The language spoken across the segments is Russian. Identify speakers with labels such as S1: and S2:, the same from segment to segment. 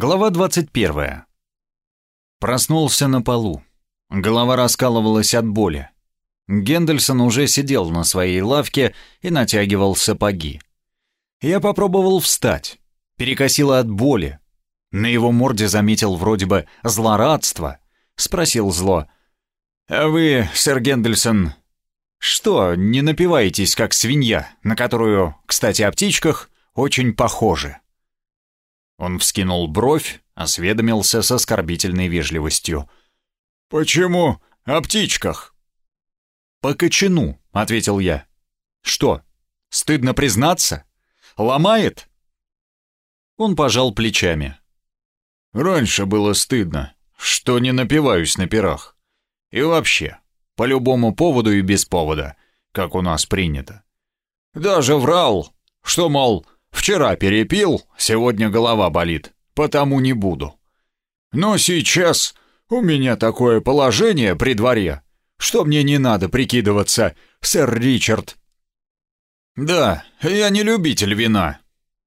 S1: Глава 21. Проснулся на полу. Голова раскалывалась от боли. Гендельсон уже сидел на своей лавке и натягивал сапоги. Я попробовал встать. Перекосило от боли. На его морде заметил вроде бы злорадство. Спросил зло. «А вы, сэр Гендельсон, что, не напиваетесь, как свинья, на которую, кстати, о птичках, очень похожи?» Он вскинул бровь, осведомился с оскорбительной вежливостью. «Почему о птичках?» «По кочану», — ответил я. «Что, стыдно признаться? Ломает?» Он пожал плечами. «Раньше было стыдно, что не напиваюсь на пирах. И вообще, по любому поводу и без повода, как у нас принято. Даже врал, что, мол, Вчера перепил, сегодня голова болит, потому не буду. Но сейчас у меня такое положение при дворе, что мне не надо прикидываться, сэр Ричард. Да, я не любитель вина.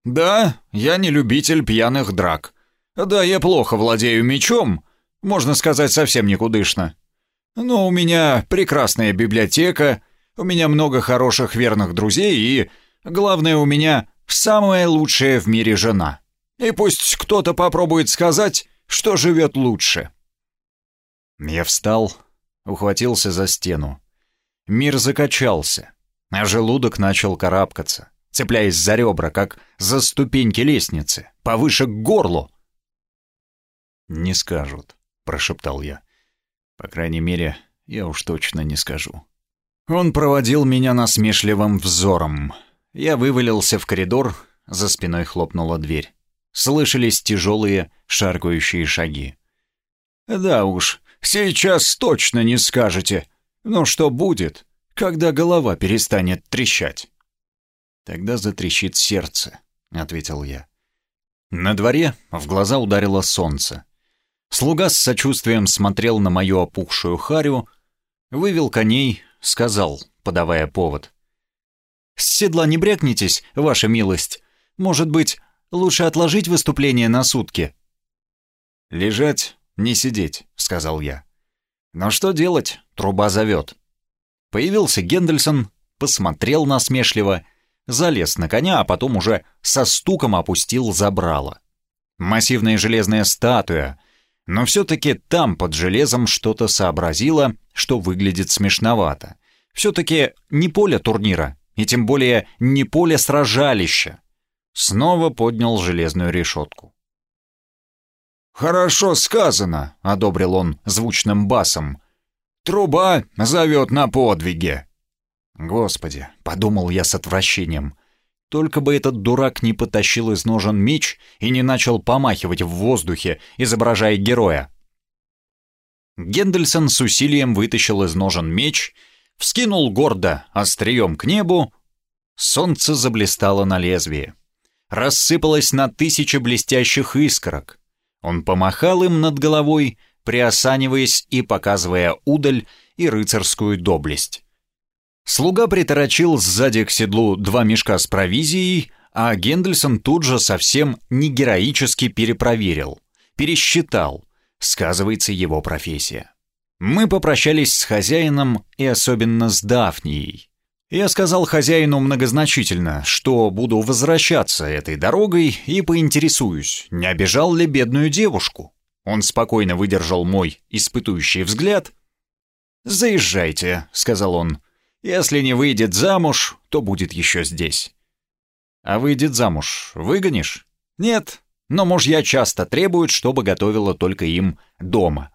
S1: Да, я не любитель пьяных драк. Да, я плохо владею мечом, можно сказать, совсем никудышно. Но у меня прекрасная библиотека, у меня много хороших верных друзей и, главное, у меня самая лучшая в мире жена. И пусть кто-то попробует сказать, что живет лучше. Я встал, ухватился за стену. Мир закачался, а желудок начал карабкаться, цепляясь за ребра, как за ступеньки лестницы, повыше к горлу. «Не скажут», — прошептал я. «По крайней мере, я уж точно не скажу». Он проводил меня насмешливым взором, я вывалился в коридор, за спиной хлопнула дверь. Слышались тяжелые, шаркающие шаги. «Да уж, сейчас точно не скажете. Но что будет, когда голова перестанет трещать?» «Тогда затрещит сердце», — ответил я. На дворе в глаза ударило солнце. Слуга с сочувствием смотрел на мою опухшую харю, вывел коней, сказал, подавая повод. С седла не брякнитесь, ваша милость. Может быть, лучше отложить выступление на сутки?» «Лежать, не сидеть», — сказал я. «Но что делать? Труба зовет». Появился Гендельсон, посмотрел насмешливо, залез на коня, а потом уже со стуком опустил забрало. Массивная железная статуя, но все-таки там под железом что-то сообразило, что выглядит смешновато. Все-таки не поле турнира, и тем более не поле сражалища. Снова поднял железную решетку. «Хорошо сказано», — одобрил он звучным басом. «Труба зовет на подвиге». «Господи», — подумал я с отвращением, «только бы этот дурак не потащил из ножен меч и не начал помахивать в воздухе, изображая героя». Гендельсон с усилием вытащил из ножен меч — вскинул гордо острием к небу, солнце заблистало на лезвие. Рассыпалось на тысячи блестящих искорок. Он помахал им над головой, приосаниваясь и показывая удаль и рыцарскую доблесть. Слуга приторочил сзади к седлу два мешка с провизией, а Гендельсон тут же совсем не героически перепроверил, пересчитал, сказывается его профессия. Мы попрощались с хозяином и особенно с Дафнией. Я сказал хозяину многозначительно, что буду возвращаться этой дорогой и поинтересуюсь, не обижал ли бедную девушку. Он спокойно выдержал мой испытующий взгляд. «Заезжайте», — сказал он. «Если не выйдет замуж, то будет еще здесь». «А выйдет замуж, выгонишь?» «Нет, но мужья часто требуют, чтобы готовила только им дома».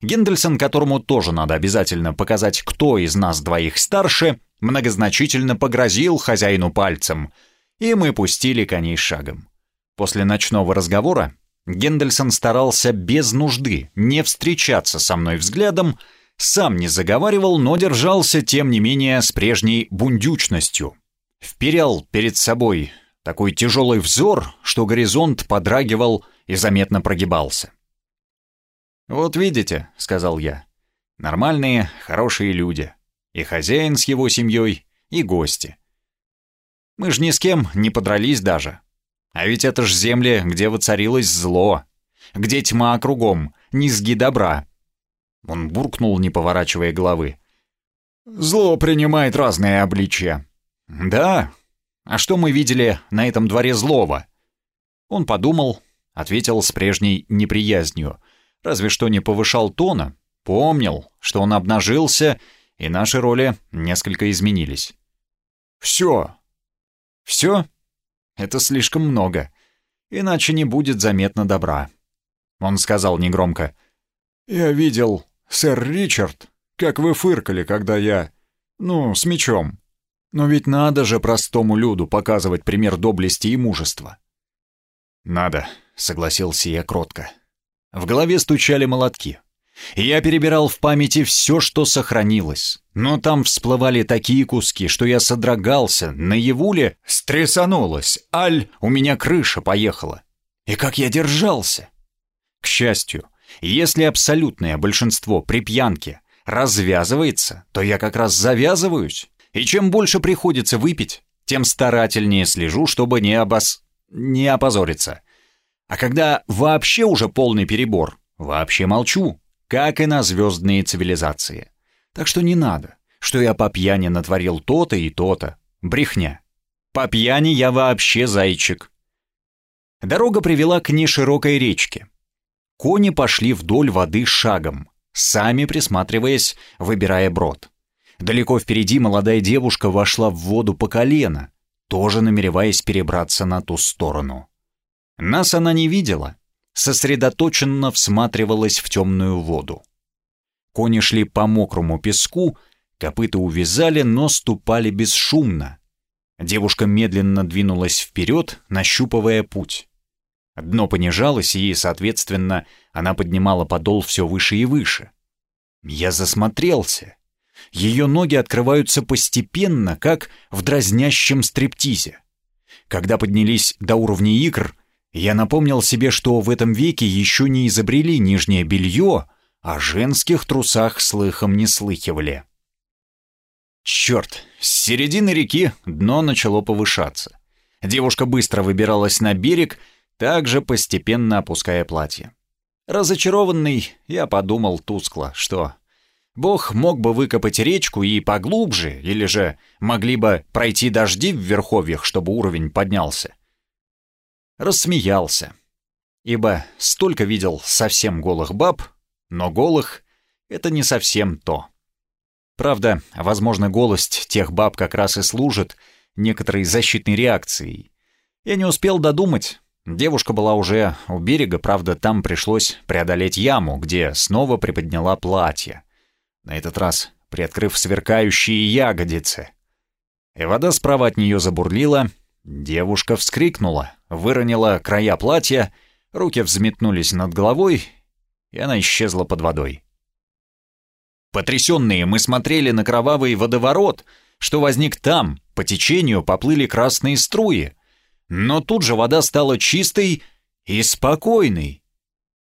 S1: Гендельсон, которому тоже надо обязательно показать, кто из нас двоих старше, многозначительно погрозил хозяину пальцем, и мы пустили коней шагом. После ночного разговора Гендельсон старался без нужды не встречаться со мной взглядом, сам не заговаривал, но держался, тем не менее, с прежней бундючностью. Вперял перед собой такой тяжелый взор, что горизонт подрагивал и заметно прогибался. «Вот видите», — сказал я, — «нормальные, хорошие люди. И хозяин с его семьей, и гости. Мы ж ни с кем не подрались даже. А ведь это ж земли, где воцарилось зло, где тьма кругом, низги добра». Он буркнул, не поворачивая головы. «Зло принимает разные обличия». «Да? А что мы видели на этом дворе злого?» Он подумал, ответил с прежней неприязнью, разве что не повышал тона, помнил, что он обнажился, и наши роли несколько изменились. «Все». «Все? Это слишком много, иначе не будет заметно добра». Он сказал негромко. «Я видел, сэр Ричард, как вы фыркали, когда я... Ну, с мечом. Но ведь надо же простому люду показывать пример доблести и мужества». «Надо», — согласился я кротко. В голове стучали молотки. Я перебирал в памяти все, что сохранилось. Но там всплывали такие куски, что я содрогался, наяву ли стрясанулось, аль, у меня крыша поехала. И как я держался. К счастью, если абсолютное большинство при пьянке развязывается, то я как раз завязываюсь. И чем больше приходится выпить, тем старательнее слежу, чтобы не обос... не опозориться. А когда вообще уже полный перебор, вообще молчу, как и на звездные цивилизации. Так что не надо, что я по пьяни натворил то-то и то-то. Брехня. По пьяни я вообще зайчик. Дорога привела к неширокой речке. Кони пошли вдоль воды шагом, сами присматриваясь, выбирая брод. Далеко впереди молодая девушка вошла в воду по колено, тоже намереваясь перебраться на ту сторону. Нас она не видела, сосредоточенно всматривалась в темную воду. Кони шли по мокрому песку, копыта увязали, но ступали бесшумно. Девушка медленно двинулась вперед, нащупывая путь. Дно понижалось, и, соответственно, она поднимала подол все выше и выше. Я засмотрелся. Ее ноги открываются постепенно, как в дразнящем стриптизе. Когда поднялись до уровня икр, я напомнил себе, что в этом веке еще не изобрели нижнее белье, а женских трусах слыхом не слыхивали. Черт, с середины реки дно начало повышаться. Девушка быстро выбиралась на берег, также постепенно опуская платье. Разочарованный, я подумал тускло, что Бог мог бы выкопать речку и поглубже, или же могли бы пройти дожди в верховьях, чтобы уровень поднялся рассмеялся. Ибо столько видел совсем голых баб, но голых — это не совсем то. Правда, возможно, голость тех баб как раз и служит некоторой защитной реакцией. Я не успел додумать. Девушка была уже у берега, правда, там пришлось преодолеть яму, где снова приподняла платье. На этот раз приоткрыв сверкающие ягодицы. И вода справа от нее забурлила, Девушка вскрикнула, выронила края платья, руки взметнулись над головой, и она исчезла под водой. Потрясенные мы смотрели на кровавый водоворот, что возник там, по течению поплыли красные струи, но тут же вода стала чистой и спокойной.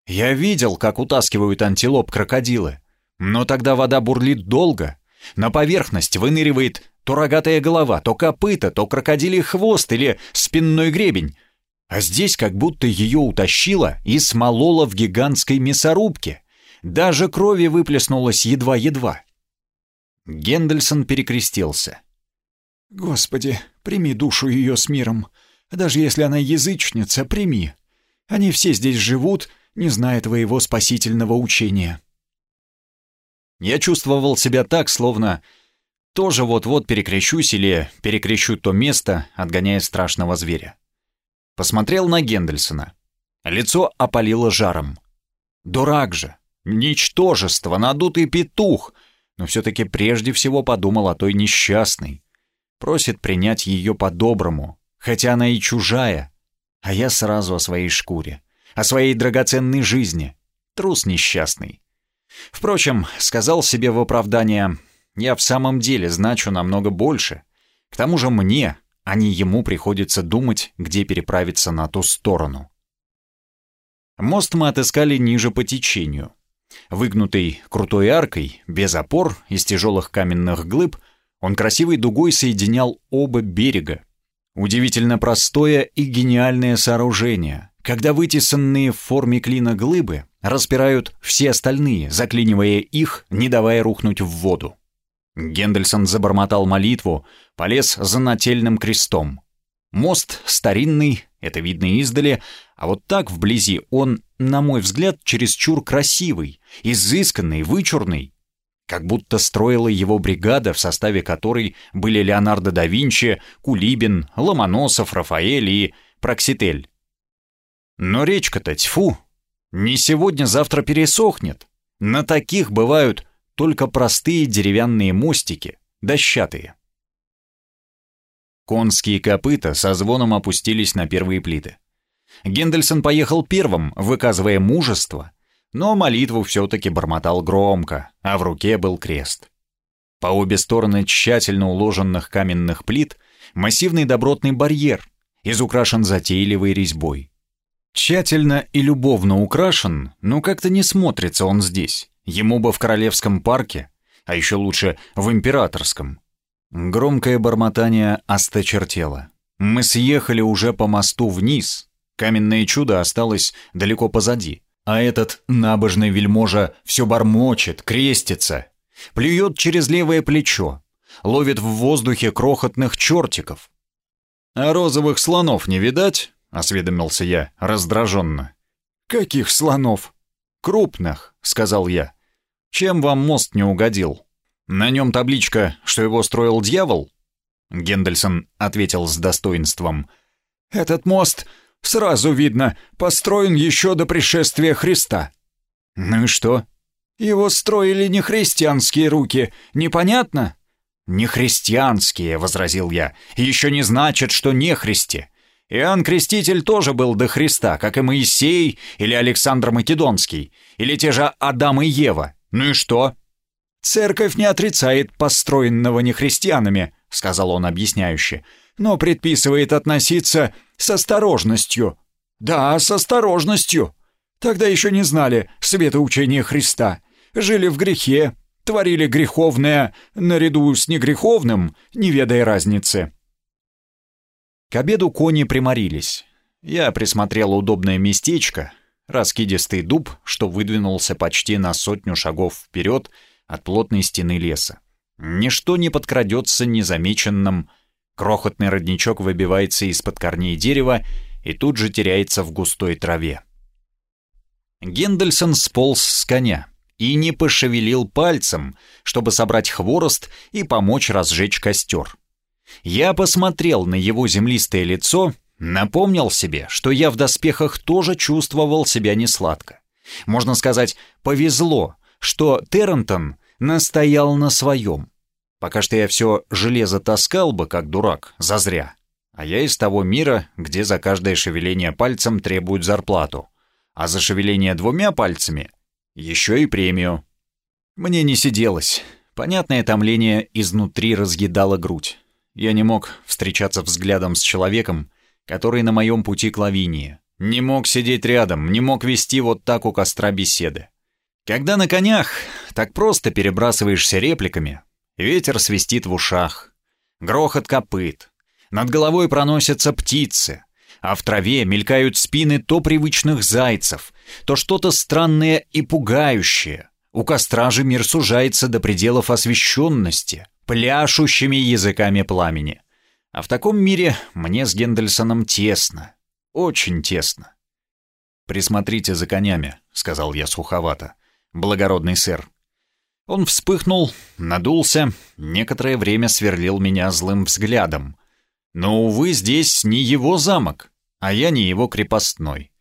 S1: Я видел, как утаскивают антилоп крокодилы, но тогда вода бурлит долго, на поверхность выныривает то рогатая голова, то копыта, то крокодилий хвост или спинной гребень. А здесь как будто ее утащило и смололо в гигантской мясорубке. Даже крови выплеснулось едва-едва. Гендельсон перекрестился. «Господи, прими душу ее с миром. Даже если она язычница, прими. Они все здесь живут, не зная твоего спасительного учения». Я чувствовал себя так, словно тоже вот-вот перекрещусь или перекрещу то место, отгоняя страшного зверя. Посмотрел на Гендельсона. Лицо опалило жаром. Дурак же, ничтожество, надутый петух, но все-таки прежде всего подумал о той несчастной. Просит принять ее по-доброму, хотя она и чужая. А я сразу о своей шкуре, о своей драгоценной жизни. Трус несчастный. Впрочем, сказал себе в оправдание, я в самом деле значу намного больше. К тому же мне, а не ему приходится думать, где переправиться на ту сторону. Мост мы отыскали ниже по течению. Выгнутый крутой аркой, без опор, из тяжелых каменных глыб, он красивой дугой соединял оба берега. Удивительно простое и гениальное сооружение, когда вытесанные в форме клина глыбы распирают все остальные, заклинивая их, не давая рухнуть в воду. Гендельсон забормотал молитву, полез за нательным крестом. Мост старинный, это видно издали, а вот так вблизи он, на мой взгляд, чересчур красивый, изысканный, вычурный. Как будто строила его бригада, в составе которой были Леонардо да Винчи, Кулибин, Ломоносов, Рафаэль и Прокситель. Но речка-то, тьфу, не сегодня-завтра пересохнет. На таких бывают только простые деревянные мостики, дощатые. Конские копыта со звоном опустились на первые плиты. Гендельсон поехал первым, выказывая мужество, но молитву все-таки бормотал громко, а в руке был крест. По обе стороны тщательно уложенных каменных плит массивный добротный барьер, изукрашен затейливой резьбой. Тщательно и любовно украшен, но как-то не смотрится он здесь. Ему бы в Королевском парке, а еще лучше в Императорском. Громкое бормотание осточертело. Мы съехали уже по мосту вниз. Каменное чудо осталось далеко позади. А этот набожный вельможа все бормочет, крестится. Плюет через левое плечо. Ловит в воздухе крохотных чертиков. «А розовых слонов не видать?» — осведомился я раздраженно. «Каких слонов?» «Крупных», — сказал я. «Чем вам мост не угодил?» На нем табличка, что его строил дьявол? Гендельсон ответил с достоинством. Этот мост, сразу видно, построен еще до пришествия Христа. Ну и что? Его строили не христианские руки, непонятно? Не христианские, возразил я, еще не значит, что не христи. Иоанн Креститель тоже был до Христа, как и Моисей или Александр Македонский, или те же Адам и Ева. Ну и что? «Церковь не отрицает построенного нехристианами», — сказал он объясняюще, «но предписывает относиться с осторожностью». «Да, с осторожностью. Тогда еще не знали света учения Христа. Жили в грехе, творили греховное наряду с негреховным, не ведая разницы». К обеду кони приморились. Я присмотрел удобное местечко, раскидистый дуб, что выдвинулся почти на сотню шагов вперед — от плотной стены леса. Ничто не подкрадется незамеченным. Крохотный родничок выбивается из-под корней дерева и тут же теряется в густой траве. Гендельсон сполз с коня и не пошевелил пальцем, чтобы собрать хворост и помочь разжечь костер. Я посмотрел на его землистое лицо, напомнил себе, что я в доспехах тоже чувствовал себя несладко. Можно сказать, повезло, что Террентон настоял на своем. Пока что я все железо таскал бы, как дурак, зазря. А я из того мира, где за каждое шевеление пальцем требуют зарплату, а за шевеление двумя пальцами еще и премию. Мне не сиделось. Понятное томление изнутри разъедало грудь. Я не мог встречаться взглядом с человеком, который на моем пути к лавинии. Не мог сидеть рядом, не мог вести вот так у костра беседы. Когда на конях так просто перебрасываешься репликами, ветер свистит в ушах, грохот копыт, над головой проносятся птицы, а в траве мелькают спины то привычных зайцев, то что-то странное и пугающее. У костра же мир сужается до пределов освещенности, пляшущими языками пламени. А в таком мире мне с Гендельсоном тесно, очень тесно. «Присмотрите за конями», — сказал я суховато благородный сэр. Он вспыхнул, надулся, некоторое время сверлил меня злым взглядом. Но, увы, здесь не его замок, а я не его крепостной.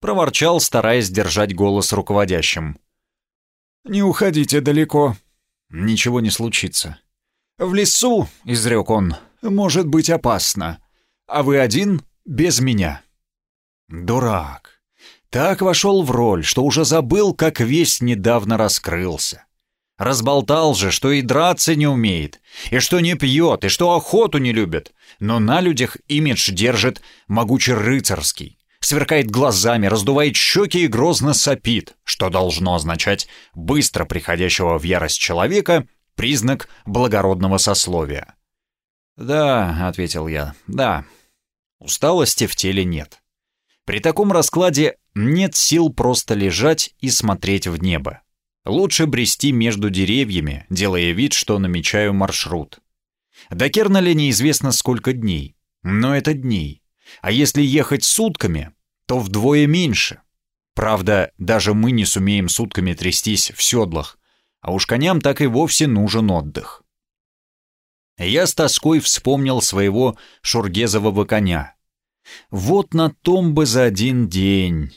S1: Проворчал, стараясь держать голос руководящим. «Не уходите далеко». «Ничего не случится». «В лесу», — изрек он, — «может быть опасно. А вы один без меня». «Дурак». Так вошел в роль, что уже забыл, как весь недавно раскрылся. Разболтал же, что и драться не умеет, и что не пьет, и что охоту не любит, но на людях имидж держит могучий рыцарский, сверкает глазами, раздувает щеки и грозно сопит, что должно означать быстро приходящего в ярость человека признак благородного сословия. «Да», — ответил я, — «да, усталости в теле нет». При таком раскладе нет сил просто лежать и смотреть в небо. Лучше брести между деревьями, делая вид, что намечаю маршрут. До Керналя неизвестно сколько дней, но это дней. А если ехать сутками, то вдвое меньше. Правда, даже мы не сумеем сутками трястись в седлах, а уж коням так и вовсе нужен отдых. Я с тоской вспомнил своего шургезового коня. Вот на том бы за один день.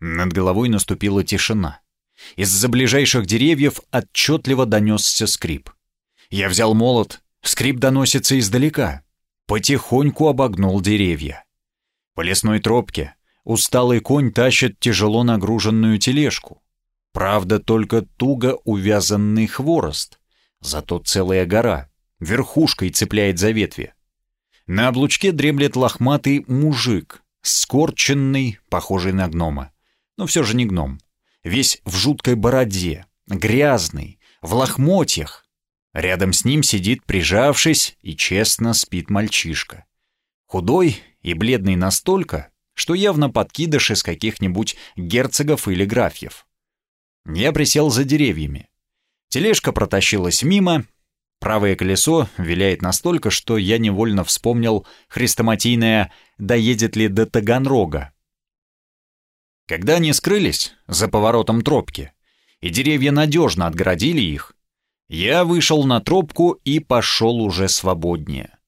S1: Над головой наступила тишина. Из-за ближайших деревьев отчетливо донесся скрип. Я взял молот, скрип доносится издалека. Потихоньку обогнул деревья. По лесной тропке усталый конь тащит тяжело нагруженную тележку. Правда, только туго увязанный хворост. Зато целая гора, верхушкой цепляет за ветви. На облучке дремлет лохматый мужик, скорченный, похожий на гнома. Но все же не гном весь в жуткой бороде, грязный, в лохмотьях. Рядом с ним сидит, прижавшись, и честно спит мальчишка. Худой и бледный настолько, что явно подкидыш из каких-нибудь герцогов или графьев. Я присел за деревьями. Тележка протащилась мимо, правое колесо виляет настолько, что я невольно вспомнил хрестоматийное «доедет ли до Таганрога», когда они скрылись за поворотом тропки, и деревья надежно отгородили их, я вышел на тропку и пошел уже свободнее.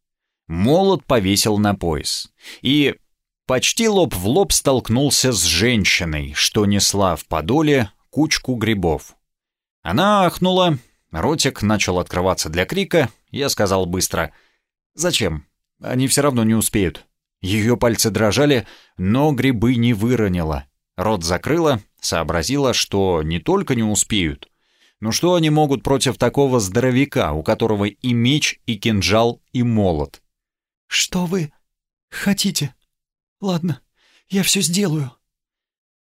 S1: Молот повесил на пояс, и почти лоб в лоб столкнулся с женщиной, что несла в подоле кучку грибов. Она ахнула, ротик начал открываться для крика, я сказал быстро «Зачем? Они все равно не успеют». Ее пальцы дрожали, но грибы не выронила. Рот закрыла, сообразила, что не только не успеют, но что они могут против такого здоровяка, у которого и меч, и кинжал, и молот.
S2: «Что вы хотите? Ладно, я все сделаю».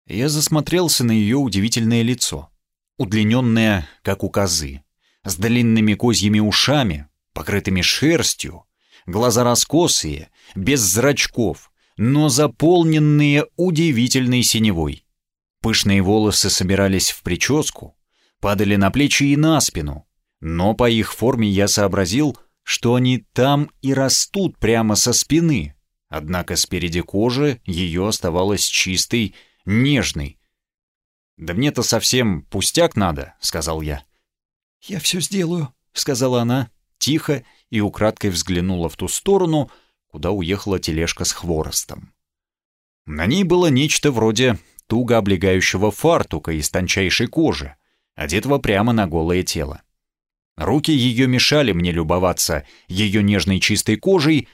S1: Я засмотрелся на ее удивительное лицо, удлиненное, как у козы, с длинными козьими ушами, покрытыми шерстью, глаза раскосые, без зрачков, но заполненные удивительной синевой. Пышные волосы собирались в прическу, падали на плечи и на спину, но по их форме я сообразил, что они там и растут прямо со спины, однако спереди кожи ее оставалась чистой, нежной. «Да мне-то совсем пустяк надо», — сказал я.
S2: «Я все сделаю», —
S1: сказала она, тихо и украдкой взглянула в ту сторону, — куда уехала тележка с хворостом. На ней было нечто вроде туго облегающего фартука из тончайшей кожи, одетого прямо на голое тело. Руки ее мешали мне любоваться ее нежной чистой кожей,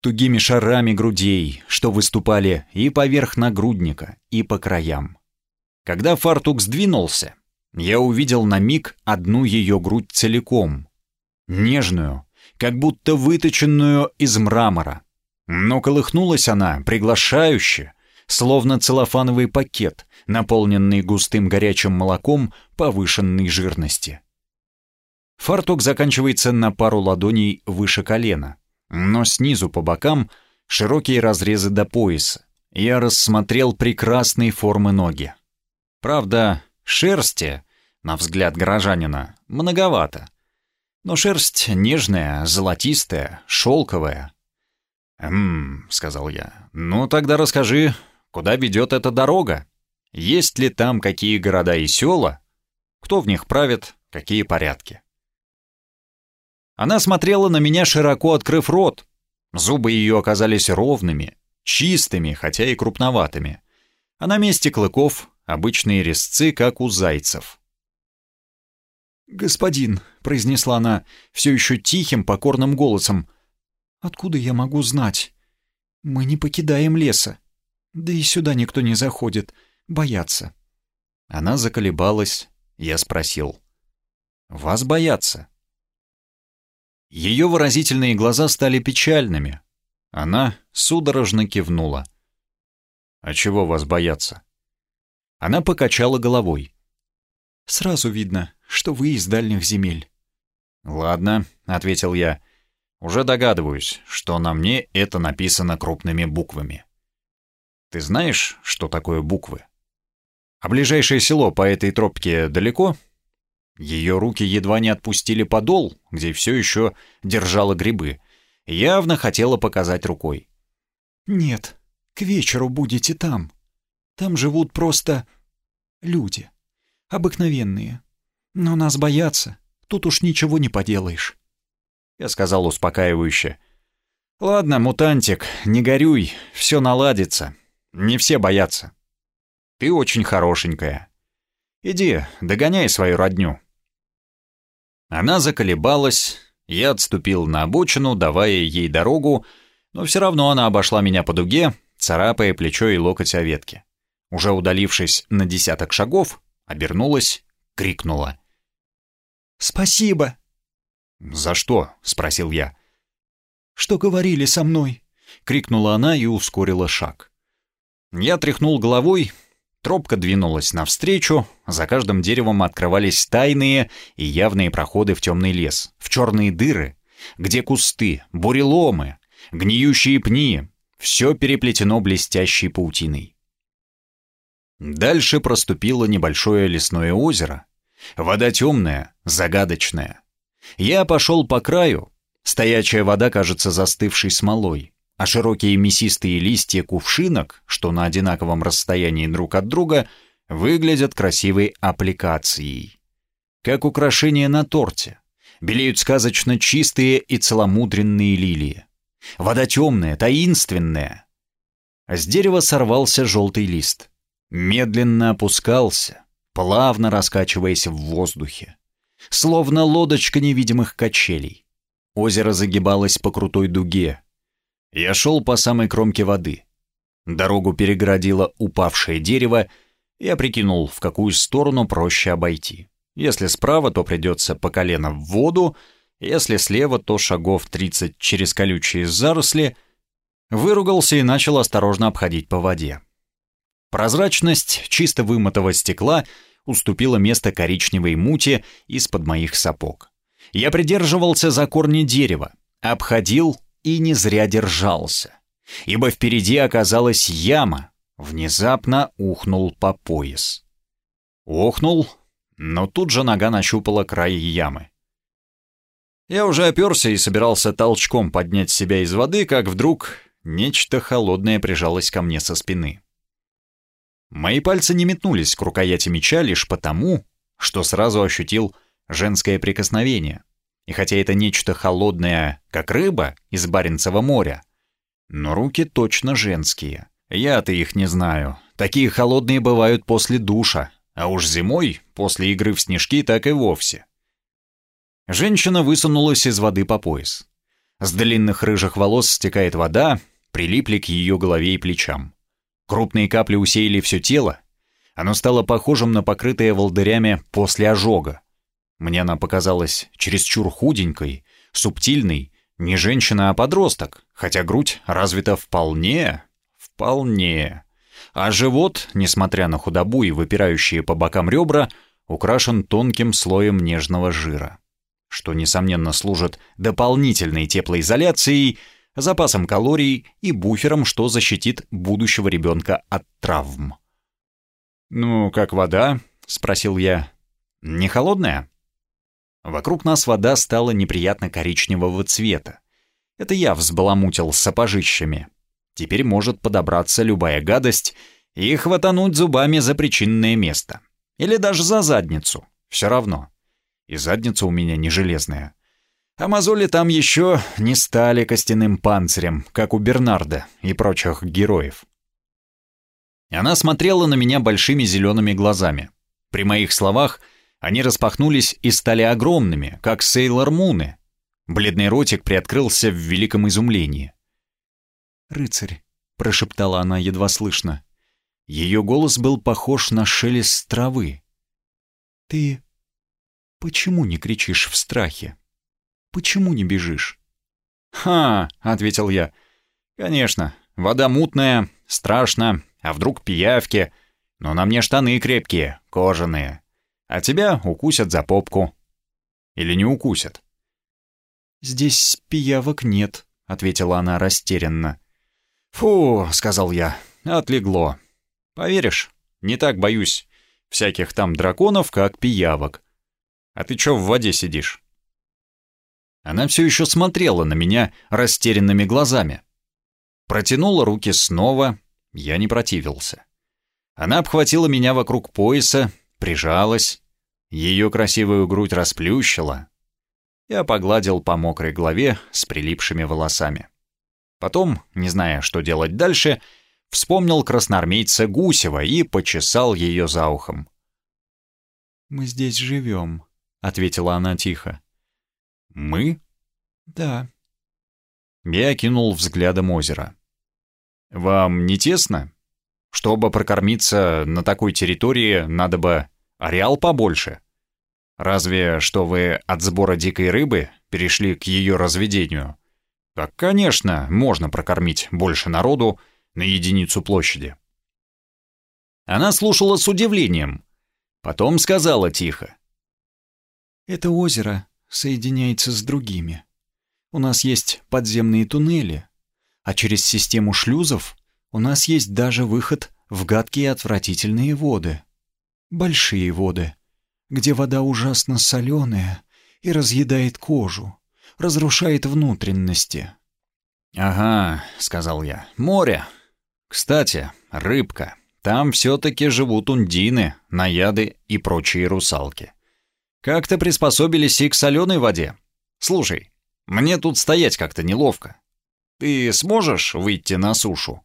S1: тугими шарами грудей, что выступали и поверх нагрудника, и по краям. Когда фартук сдвинулся, я увидел на миг одну ее грудь целиком, нежную, как будто выточенную из мрамора. Но колыхнулась она приглашающе, словно целлофановый пакет, наполненный густым горячим молоком повышенной жирности. Фартук заканчивается на пару ладоней выше колена, но снизу по бокам широкие разрезы до пояса. Я рассмотрел прекрасные формы ноги. Правда, шерсти, на взгляд горожанина, многовато но шерсть нежная, золотистая, шелковая. «Эм», — сказал я, — «ну тогда расскажи, куда ведет эта дорога? Есть ли там какие города и села? Кто в них правит, какие порядки?» Она смотрела на меня, широко открыв рот. Зубы ее оказались ровными, чистыми, хотя и крупноватыми. А на месте клыков обычные резцы, как у зайцев.
S2: «Господин», — произнесла она все еще тихим, покорным голосом, — «откуда я могу знать? Мы не покидаем леса. Да и сюда никто не заходит. Боятся».
S1: Она заколебалась. Я спросил. «Вас боятся?» Ее выразительные глаза стали печальными. Она судорожно кивнула. «А чего вас бояться?» Она покачала головой.
S2: «Сразу видно, что вы из дальних земель».
S1: «Ладно», — ответил я. «Уже догадываюсь, что на мне это написано крупными буквами». Ты знаешь, что такое буквы? А ближайшее село по этой тропке далеко? Ее руки едва не отпустили подол, где все еще держала грибы. Явно хотела показать рукой.
S2: «Нет, к вечеру будете там. Там живут просто люди. Обыкновенные. Но нас боятся. Тут уж ничего не поделаешь».
S1: Я сказал успокаивающе. «Ладно, мутантик, не горюй, все наладится. Не все боятся. Ты очень хорошенькая. Иди, догоняй свою родню». Она заколебалась, я отступил на обочину, давая ей дорогу, но все равно она обошла меня по дуге, царапая плечо и локоть о ветке. Уже удалившись на десяток шагов, обернулась, крикнула.
S2: «Спасибо!»
S1: «За что?» — спросил я.
S2: «Что говорили со мной?» — крикнула она и ускорила шаг.
S1: Я тряхнул головой, Тропка двинулась навстречу, за каждым деревом открывались тайные и явные проходы в темный лес, в черные дыры, где кусты, буреломы, гниющие пни, все переплетено блестящей паутиной. Дальше проступило небольшое лесное озеро. Вода темная, загадочная. Я пошел по краю. Стоячая вода кажется застывшей смолой а широкие мясистые листья кувшинок, что на одинаковом расстоянии друг от друга, выглядят красивой аппликацией. Как украшение на торте. Белеют сказочно чистые и целомудренные лилии. Вода темная, таинственная. С дерева сорвался желтый лист. Медленно опускался, плавно раскачиваясь в воздухе. Словно лодочка невидимых качелей. Озеро загибалось по крутой дуге, я шел по самой кромке воды. Дорогу перегородило упавшее дерево, я прикинул, в какую сторону проще обойти. Если справа, то придется по колено в воду, если слева, то шагов 30 через колючие заросли. Выругался и начал осторожно обходить по воде. Прозрачность чисто вымытого стекла уступила место коричневой мути из-под моих сапог. Я придерживался за корни дерева, обходил и не зря держался, ибо впереди оказалась яма, внезапно ухнул по пояс. Охнул, но тут же нога нащупала край ямы. Я уже оперся и собирался толчком поднять себя из воды, как вдруг нечто холодное прижалось ко мне со спины. Мои пальцы не метнулись к рукояти меча лишь потому, что сразу ощутил женское прикосновение. И хотя это нечто холодное, как рыба из Баренцева моря, но руки точно женские. Я-то их не знаю. Такие холодные бывают после душа, а уж зимой, после игры в снежки, так и вовсе. Женщина высунулась из воды по пояс. С длинных рыжих волос стекает вода, прилипли к ее голове и плечам. Крупные капли усеяли все тело. Оно стало похожим на покрытое волдырями после ожога. Мне она показалась чересчур худенькой, субтильной, не женщина, а подросток, хотя грудь развита вполне, вполне. А живот, несмотря на худобу и выпирающие по бокам ребра, украшен тонким слоем нежного жира, что, несомненно, служит дополнительной теплоизоляцией, запасом калорий и буфером, что защитит будущего ребенка от травм. «Ну, как вода?» — спросил я. «Не холодная?» Вокруг нас вода стала неприятно коричневого цвета. Это я взбаламутил сапожищами. Теперь может подобраться любая гадость и хватануть зубами за причинное место. Или даже за задницу. Все равно. И задница у меня не железная. А мозоли там еще не стали костяным панцирем, как у Бернарда и прочих героев. Она смотрела на меня большими зелеными глазами. При моих словах — они распахнулись и стали огромными, как сейлор-муны. Бледный ротик приоткрылся в великом изумлении.
S2: «Рыцарь», — прошептала она едва слышно. Ее голос был похож на шелест травы. «Ты почему не кричишь в страхе? Почему не бежишь?»
S1: «Ха!» — ответил я. «Конечно, вода мутная, страшно, а вдруг пиявки? Но на мне штаны крепкие, кожаные а тебя укусят за попку. Или не укусят.
S2: «Здесь пиявок нет», — ответила она растерянно.
S1: «Фу», — сказал я, — отлегло. Поверишь, не так боюсь всяких там драконов, как пиявок. А ты чё в воде сидишь?» Она все еще смотрела на меня растерянными глазами. Протянула руки снова, я не противился. Она обхватила меня вокруг пояса, прижалась, ее красивую грудь расплющила. Я погладил по мокрой голове с прилипшими волосами. Потом, не зная, что делать дальше, вспомнил красноармейца Гусева и почесал ее за ухом.
S2: «Мы здесь живем», — ответила она тихо.
S1: «Мы?»
S2: «Да».
S1: Я кинул взглядом озеро. «Вам не тесно? Чтобы прокормиться на такой территории, надо бы ареал побольше. Разве что вы от сбора дикой рыбы перешли к ее разведению. Так, конечно, можно прокормить больше народу на единицу площади». Она слушала с удивлением. Потом сказала тихо.
S2: «Это озеро соединяется с другими. У нас есть подземные туннели, а через систему шлюзов у нас есть даже выход в гадкие отвратительные воды. Большие воды, где вода ужасно соленая и разъедает кожу, разрушает внутренности.
S1: «Ага», — сказал я, — «море. Кстати, рыбка. Там все-таки живут ундины, наяды и прочие русалки. Как-то приспособились и к соленой воде. Слушай, мне тут стоять как-то неловко. Ты сможешь выйти на сушу?»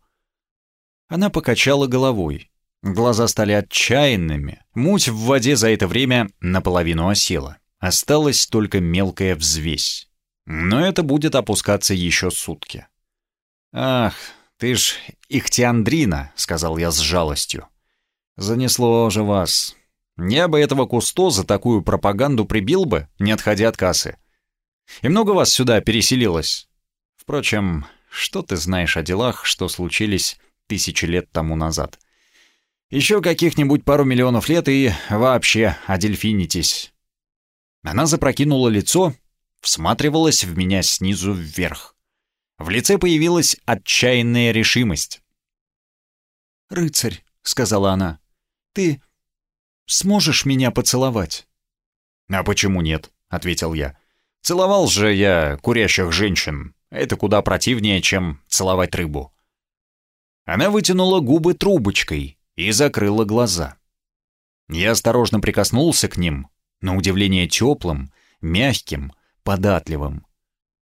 S1: Она покачала головой. Глаза стали отчаянными. Муть в воде за это время наполовину осела. Осталась только мелкая взвесь. Но это будет опускаться еще сутки. «Ах, ты ж ихтиандрина», — сказал я с жалостью. «Занесло же вас. Я бы этого Кусто за такую пропаганду прибил бы, не отходя от кассы. И много вас сюда переселилось? Впрочем, что ты знаешь о делах, что случились тысячи лет тому назад? Еще каких-нибудь пару миллионов лет и вообще одельфинитесь». Она запрокинула лицо, всматривалась в меня снизу вверх. В лице появилась отчаянная решимость.
S2: «Рыцарь», — сказала она, — «ты Сможешь меня поцеловать?»
S1: «А почему нет?» — ответил я. «Целовал же я курящих женщин. Это куда противнее, чем целовать рыбу». Она вытянула губы трубочкой и закрыла глаза. Я осторожно прикоснулся к ним, на удивление теплым, мягким, податливым.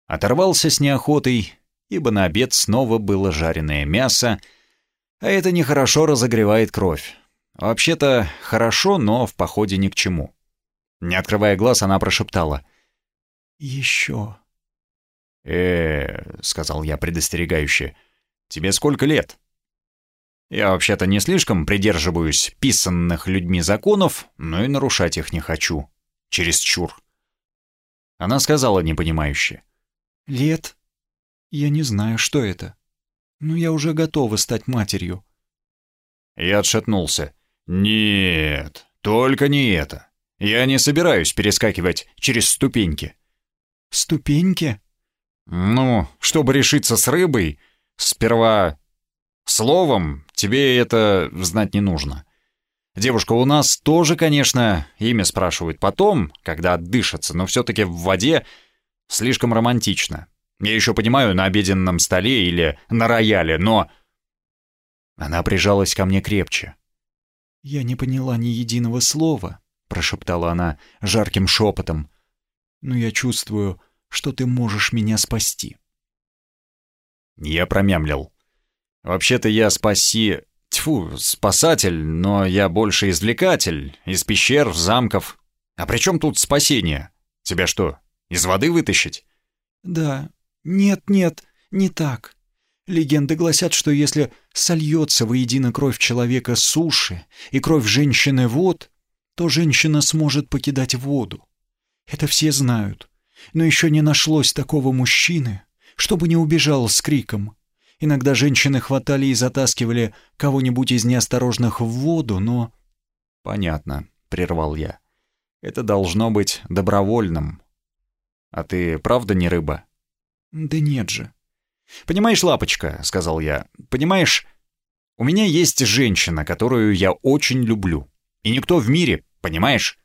S1: Оторвался с неохотой, ибо на обед снова было жареное мясо, а это нехорошо разогревает кровь. Вообще-то хорошо, но в походе ни к чему. Не открывая глаз, она прошептала.
S2: «Еще».
S1: «Э-э», сказал я предостерегающе, — «тебе сколько лет?» Я вообще-то не слишком придерживаюсь писанных людьми законов, но и нарушать их не хочу. Чересчур. Она сказала непонимающе.
S2: «Лет? Я не знаю, что это. Но я уже готова стать матерью».
S1: Я отшатнулся. «Нет, только не это. Я не собираюсь перескакивать через ступеньки».
S2: «Ступеньки?»
S1: «Ну, чтобы решиться с рыбой, сперва словом тебе это знать не нужно. Девушка у нас тоже, конечно, имя спрашивают потом, когда отдышатся, но все-таки в воде слишком романтично. Я еще понимаю, на обеденном столе или на рояле, но...» Она прижалась ко мне крепче.
S2: «Я не поняла ни единого слова», — прошептала она жарким шепотом. «Но я чувствую, что ты можешь меня спасти».
S1: Я промямлил. «Вообще-то я спаси... Тьфу, спасатель, но я больше извлекатель, из пещер, замков. А при чем тут спасение? Тебя что, из воды вытащить?»
S2: «Да. Нет, нет, не так. Легенды гласят, что если сольется воедино кровь человека суши и кровь женщины вод, то женщина сможет покидать воду. Это все знают. Но еще не нашлось такого мужчины, чтобы не убежал с криком. Иногда женщины хватали и затаскивали кого-нибудь из неосторожных в воду, но...
S1: «Понятно», — прервал я. «Это должно быть добровольным. А ты правда не рыба?»
S2: «Да нет же.
S1: «Понимаешь, лапочка», — сказал я, — «понимаешь, У меня есть женщина, которую я очень люблю. И никто в мире, понимаешь?»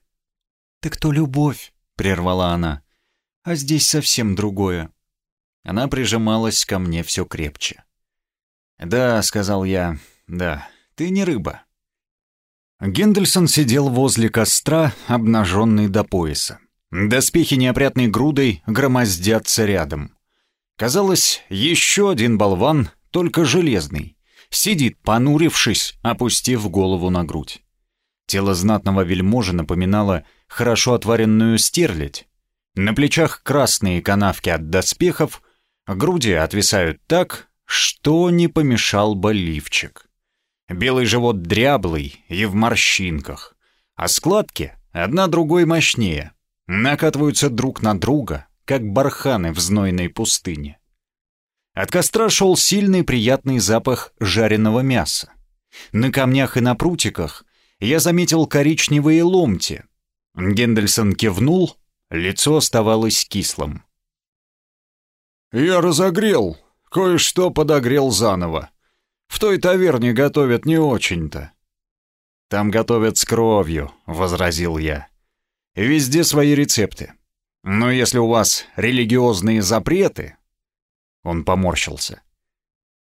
S2: «Так то любовь», — прервала она. «А здесь совсем другое».
S1: Она прижималась ко мне все крепче. «Да», — сказал я, — «да, ты не рыба». Гендельсон сидел возле костра, обнаженный до пояса. Доспехи неопрятной грудой громоздятся рядом. Казалось, еще один болван, только железный, сидит, понурившись, опустив голову на грудь. Тело знатного вельможи напоминало хорошо отваренную стерлядь. На плечах красные канавки от доспехов, груди отвисают так, что не помешал бы лифчик. Белый живот дряблый и в морщинках, а складки одна другой мощнее, накатываются друг на друга, как барханы в знойной пустыне. От костра шел сильный приятный запах жареного мяса. На камнях и на прутиках я заметил коричневые ломти. Гендельсон кивнул, лицо оставалось кислым. «Я разогрел, кое-что подогрел заново. В той таверне готовят не очень-то». «Там готовят с кровью», — возразил я. «Везде свои рецепты. Но если у вас религиозные запреты...» Он поморщился.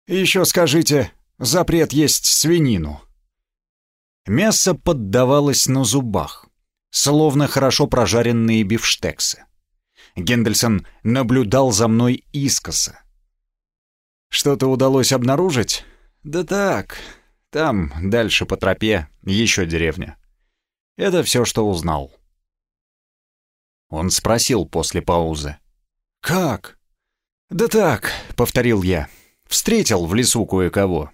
S1: «Еще скажите, запрет есть свинину». Мясо поддавалось на зубах, словно хорошо прожаренные бифштексы. Гендельсон наблюдал за мной искоса. «Что-то удалось обнаружить?» «Да так, там, дальше по тропе, еще деревня. Это все, что узнал». Он спросил после паузы. «Как?» «Да так», — повторил я. «Встретил в лесу кое-кого».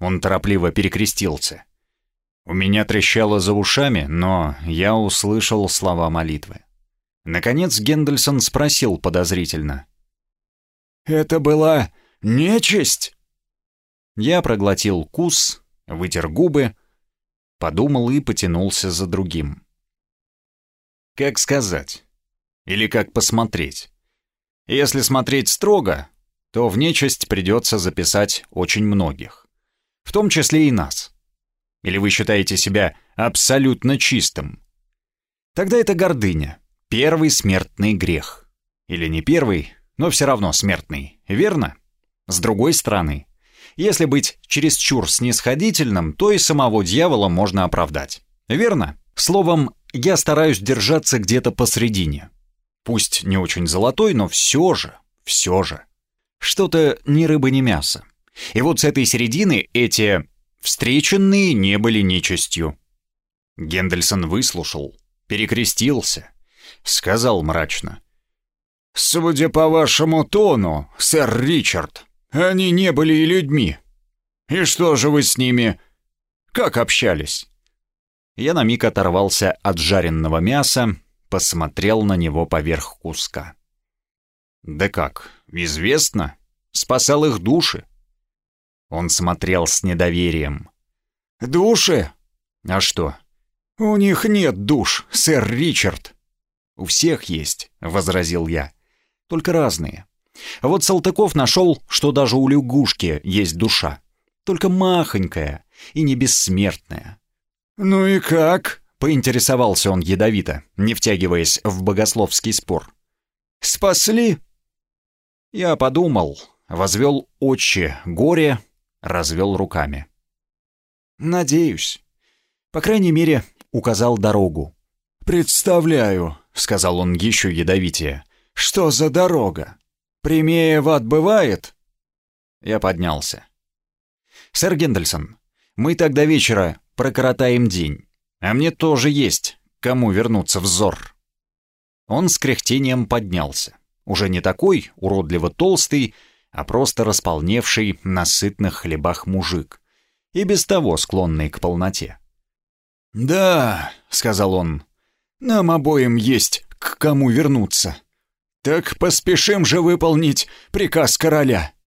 S1: Он торопливо перекрестился. У меня трещало за ушами, но я услышал слова молитвы. Наконец Гендельсон спросил подозрительно. «Это была нечисть?» Я проглотил кус, вытер губы, подумал и потянулся за другим. Как сказать? Или как посмотреть? Если смотреть строго, то в нечисть придется записать очень многих. В том числе и нас. Или вы считаете себя абсолютно чистым? Тогда это гордыня. Первый смертный грех. Или не первый, но все равно смертный. Верно? С другой стороны, если быть чересчур снисходительным, то и самого дьявола можно оправдать. Верно? Словом, я стараюсь держаться где-то посредине. Пусть не очень золотой, но все же, все же. Что-то ни рыба, ни мясо. И вот с этой середины эти встреченные не были нечистью. Гендельсон выслушал, перекрестился, сказал мрачно. «Судя по вашему тону, сэр Ричард, они не были и людьми. И что же вы с ними? Как общались?» Я на миг оторвался от жареного мяса, посмотрел на него поверх куска. «Да как, известно. Спасал их души». Он смотрел с недоверием. «Души? А что?» «У них нет душ, сэр Ричард». «У всех есть», — возразил я. «Только разные. Вот Салтыков нашел, что даже у лягушки есть душа. Только махонькая и не бессмертная». «Ну и как?» — поинтересовался он ядовито, не втягиваясь в богословский спор. «Спасли?» Я подумал, возвел очи горе, развел руками. «Надеюсь. По крайней мере, указал дорогу». «Представляю», — сказал он еще ядовитее. «Что за дорога? Прямее в ад бывает?» Я поднялся. «Сэр Гендельсон, мы тогда вечера прокоротаем день. А мне тоже есть, кому вернуться в Зор. Он с кряхтением поднялся. Уже не такой уродливо толстый, а просто располневший на сытных хлебах мужик. И без того склонный к полноте. «Да», — сказал он, — «нам обоим есть к кому вернуться. Так поспешим же выполнить приказ короля».